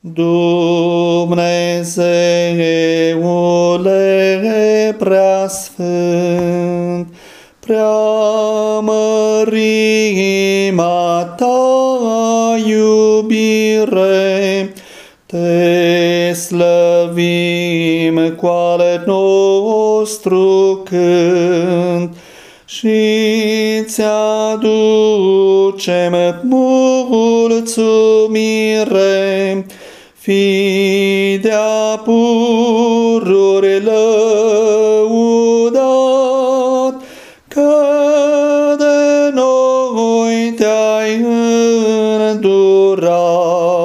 Dumnezeule preasfânt, preamărima ta iubire, te slăvim cu ale nostru cânt și aducem mulțumire, fi de-a pururi lăudat, că de noi te-ai îndurat.